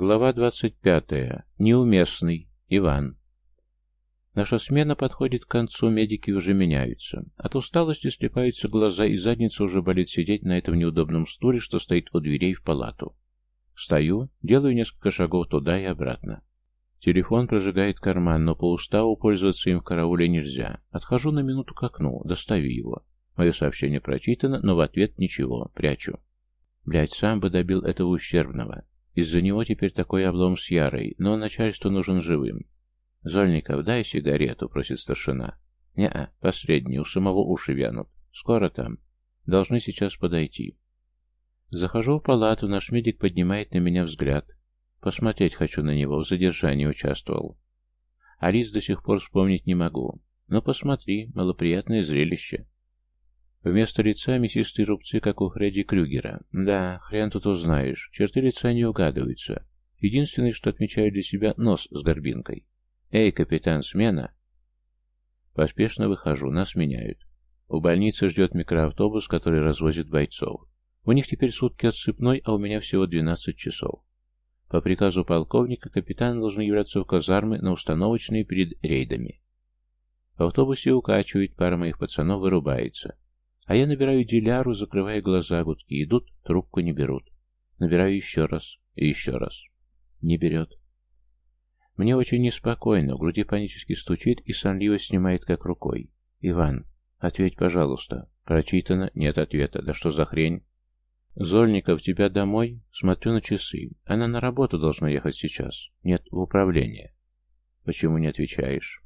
Глава 25. Неуместный. Иван. Наша смена подходит к концу, медики уже меняются. От усталости слепаются глаза, и задница уже болит сидеть на этом неудобном стуле, что стоит у дверей в палату. Стою, делаю несколько шагов туда и обратно. Телефон прожигает карман, но по уставу пользоваться им в карауле нельзя. Отхожу на минуту к окну, достаю его. Мое сообщение прочитано, но в ответ ничего, прячу. Блять, сам бы добил этого ущербного. Из-за него теперь такой облом с Ярой, но начальству нужен живым. «Зольников, дай сигарету», — просит старшина. «Не-а, последний, у самого уши вянут. Скоро там. Должны сейчас подойти». Захожу в палату, наш медик поднимает на меня взгляд. Посмотреть хочу на него, в задержании участвовал. А лиц до сих пор вспомнить не могу. Но посмотри, малоприятное зрелище. Вместо лица мясистые рубцы, как у Фредди Крюгера. Да, хрен тут узнаешь. Черты лица не угадываются. Единственное, что отмечаю для себя, нос с горбинкой. «Эй, капитан, смена!» Поспешно выхожу, нас меняют. У больницы ждет микроавтобус, который развозит бойцов. У них теперь сутки отсыпной, а у меня всего 12 часов. По приказу полковника капитан должен являться в казармы на установочные перед рейдами. В автобусе укачивает, пара моих пацанов вырубается. А я набираю диляру, закрывая глаза, гудки идут, трубку не берут. Набираю еще раз и еще раз. Не берет. Мне очень неспокойно, в груди панически стучит и сонливо снимает как рукой. «Иван, ответь, пожалуйста». Прочитано, нет ответа. Да что за хрень? «Зольников, тебя домой?» Смотрю на часы. Она на работу должна ехать сейчас. Нет, в управление. Почему не отвечаешь?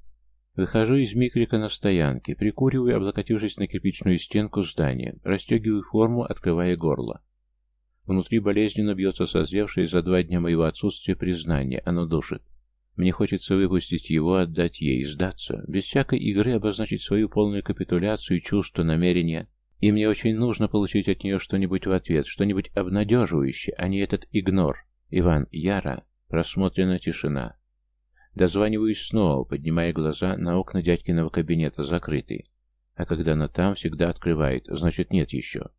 Выхожу из микрика на стоянке, прикуриваю, облокотившись на кирпичную стенку здания, расстегиваю форму, открывая горло. Внутри болезненно бьется созревшее за два дня моего отсутствия признание, оно душит. Мне хочется выпустить его, отдать ей, сдаться, без всякой игры обозначить свою полную капитуляцию, чувства, намерения. И мне очень нужно получить от нее что-нибудь в ответ, что-нибудь обнадеживающее, а не этот игнор. Иван, Яра, просмотрена тишина. Дозваниваюсь снова, поднимая глаза на окна дядькиного кабинета, закрытые. А когда она там, всегда открывает, значит нет еще.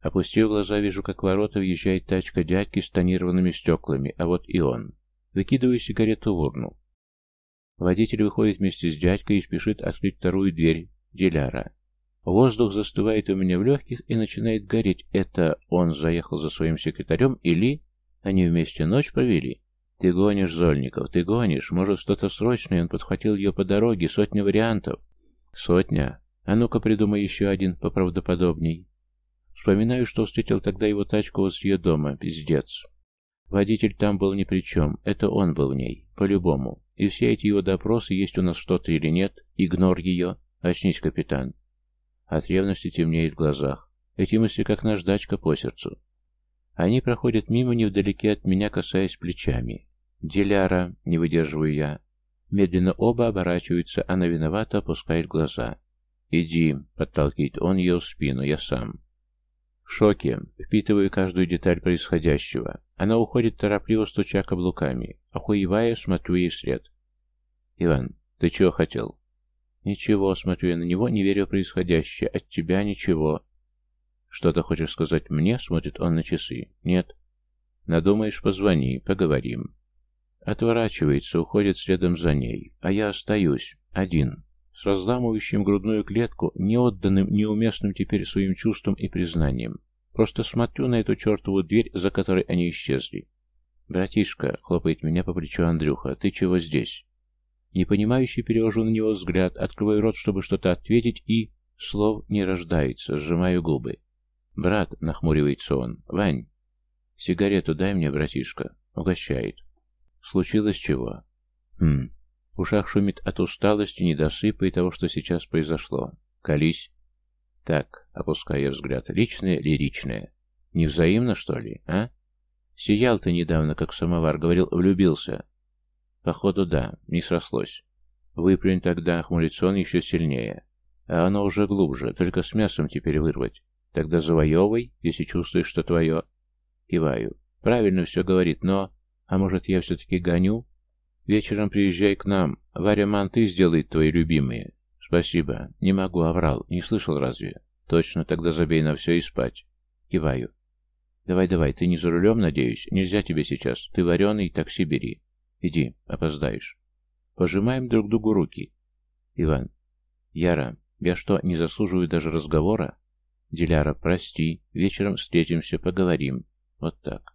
Опустив глаза, вижу, как ворота въезжает тачка дядьки с тонированными стеклами, а вот и он. Выкидываю сигарету в урну. Водитель выходит вместе с дядькой и спешит открыть вторую дверь Диляра. Воздух застывает у меня в легких и начинает гореть. Это он заехал за своим секретарем или они вместе ночь провели? «Ты гонишь, Зольников, ты гонишь. Может, что-то срочное, он подхватил ее по дороге. Сотня вариантов». «Сотня? А ну-ка придумай еще один поправдоподобней». Вспоминаю, что встретил тогда его тачку возле ее дома. Пиздец. Водитель там был ни при чем. Это он был в ней. По-любому. И все эти его допросы, есть у нас что-то или нет, игнор ее. Очнись, капитан. От ревности темнеет в глазах. Эти мысли, как наждачка по сердцу. Они проходят мимо невдалеке от меня, касаясь плечами. «Диляра», — не выдерживаю я. Медленно оба оборачиваются, она виновата опускает глаза. «Иди», — подталкивает он ее в спину, я сам. В шоке, впитываю каждую деталь происходящего. Она уходит торопливо, стуча каблуками. Охуевая, смотрю ей вслед. «Иван, ты чего хотел?» «Ничего», — смотрю я на него, не верю в происходящее. «От тебя ничего». «Что-то хочешь сказать мне?» — смотрит он на часы. «Нет». «Надумаешь, позвони, поговорим». Отворачивается, уходит следом за ней, а я остаюсь, один, с разламывающим грудную клетку, неотданным, неуместным теперь своим чувством и признанием. Просто смотрю на эту чертову дверь, за которой они исчезли. «Братишка», — хлопает меня по плечу Андрюха, — «ты чего здесь?» Непонимающий перевожу на него взгляд, открываю рот, чтобы что-то ответить, и... Слов не рождается, сжимаю губы. «Брат», — нахмуривается он, — «Вань, сигарету дай мне, братишка», — угощает. Случилось чего? Хм. В ушах шумит от усталости, недосыпа и того, что сейчас произошло. Колись. Так, опуская взгляд, личное, лиричное. Невзаимно, что ли, а? Сиял ты недавно, как самовар, говорил, влюбился. Походу, да, не срослось. Выплюнь тогда, хмурится еще сильнее. А оно уже глубже, только с мясом теперь вырвать. Тогда завоевывай, если чувствуешь, что твое. Киваю. Правильно все говорит, но... А может, я все-таки гоню? Вечером приезжай к нам. Варя манты сделает твои любимые. Спасибо. Не могу, оврал. Не слышал разве? Точно, тогда забей на все и спать. Киваю. Давай-давай, ты не за рулем, надеюсь? Нельзя тебе сейчас. Ты вареный, такси бери. Иди, опоздаешь. Пожимаем друг другу руки. Иван. Яра, я что, не заслуживаю даже разговора? Диляра, прости. Вечером встретимся, поговорим. Вот так.